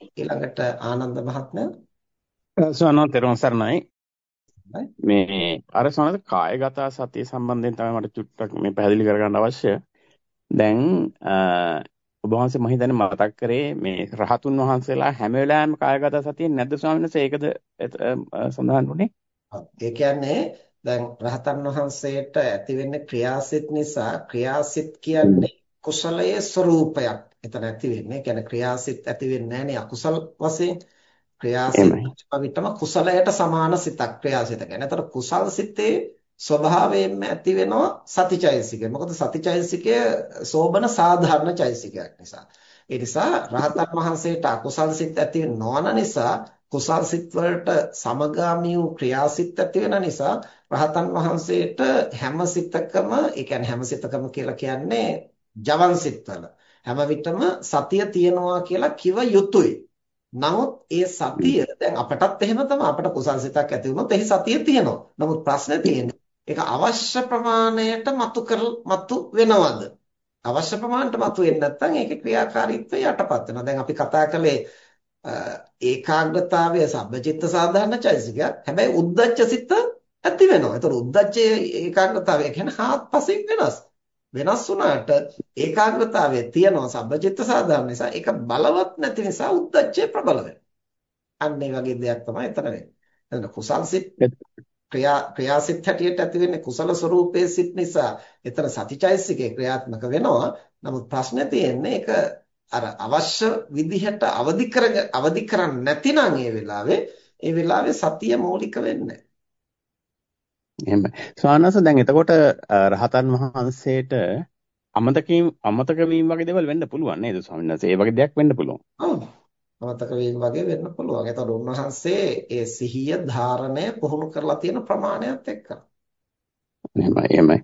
ඊළඟට ආනන්ද මහත්මයා සවනෝ තෙරුවන් සරණයි මේ අර සවනද කායගත සතිය සම්බන්ධයෙන් තමයි මට චුට්ටක් මේ පැහැදිලි කරගන්න අවශ්‍ය. දැන් ඔබ වහන්සේ මම හිතන්නේ මතක් කරේ මේ රහතුන් වහන්සේලා හැම වෙලාවෙම කායගත සතියෙන් නැද්ද ස්වාමීන් වහන්සේ ඒකද සඳහන් වුනේ? ඒ කියන්නේ දැන් රහතන් වහන්සේට ඇති වෙන්නේ ක්‍රියාසිත නිසා ක්‍රියාසිත කියන්නේ කුසලයේ ස්වરૂපයක්. එතන ඇති වෙන්නේ. කියන්නේ ක්‍රියාසිත ඇති වෙන්නේ නැහනේ අකුසල් වශයෙන්. ක්‍රියාසිත විතම කුසලයට සමාන සිතක් ක්‍රියාසිත කියන්නේ. එතකොට කුසල් සිතේ ස්වභාවයෙන්ම ඇති වෙනවා සතිචෛසිකය. මොකද සතිචෛසිකය සෝබන සාධාරණ චෛසිකයක් නිසා. ඒ නිසා රහතන් වහන්සේට අකුසල් සිත් ඇති නොවන නිසා කුසල් සිත් වලට සමගාමී වූ ක්‍රියාසිත ඇති වෙන නිසා රහතන් වහන්සේට හැම සිතකම ඒ කියන්නේ හැම සිතකම කියලා කියන්නේ ජවන් සිත්වල හැම විටම සතිය තියනවා කියලා කිව යුතුයි. නමුත් ඒ සතිය දැන් අපටත් එහෙම තමයි අපට කුසල් සිතක් ඇති වුණොත් එහි සතිය තියෙනවා. නමුත් ප්‍රශ්නේ තියෙන්නේ ඒක අවශ්‍ය ප්‍රමාණයට මතු කර මතු වෙනවද? අවශ්‍ය ප්‍රමාණයට මතු වෙන්නේ නැත්නම් ඒකේ ක්‍රියාකාරීත්වය යටපත් වෙනවා. දැන් අපි කතා කළේ ඒකාග්‍රතාවය සබ්බචිත්ත සාධාරණ චෛසිකයක්. හැබැයි උද්දච්ච සිත ඇති වෙනවා. ඒතර උද්දච්චයේ ඒකාග්‍රතාවය කියන්නේ හාත්පසින් වෙනස්. වෙනස් වුණාට ඒකාග්‍රතාවය තියනවා සබ්බචිත්ත සාධාරණ නිසා ඒක බලවත් නැති නිසා උද්දච්චය ප්‍රබල වෙනවා. අන්න ඒ වගේ දෙයක් තමයි එතන වෙන්නේ. එතන කුසල්සිත ක්‍රියා ක්‍රියාසිත හැටියට ඇති වෙන්නේ කුසල ස්වરૂපයේ සිත් නිසා එතන සතිචෛසිකේ ක්‍රියාත්මක වෙනවා. නමුත් ප්‍රශ්නේ තියෙන්නේ ඒක අර අවශ්‍ය විදිහට අවදි කර අවදි කරන්නේ නැතිනම් ඒ වෙලාවේ ඒ වෙලාවේ සතිය මූලික වෙන්නේ එහෙමයි. ස්වාමීන් දැන් එතකොට රහතන් වහන්සේට අමතකීම් අමතක වීම වගේ දේවල් වෙන්න පුළුවන් නේද ස්වාමීන් වහන්සේ? ඒ වගේ දෙයක් වෙන්න පුළුවන්. ඔව්. අමතක වීම වගේ වෙන්න පුළුවන්. එතකොට උන්වහන්සේ ඒ සිහිය ධාරණය පුහුණු කරලා තියෙන ප්‍රමාණයත් එක්ක. එහෙමයි එහෙමයි.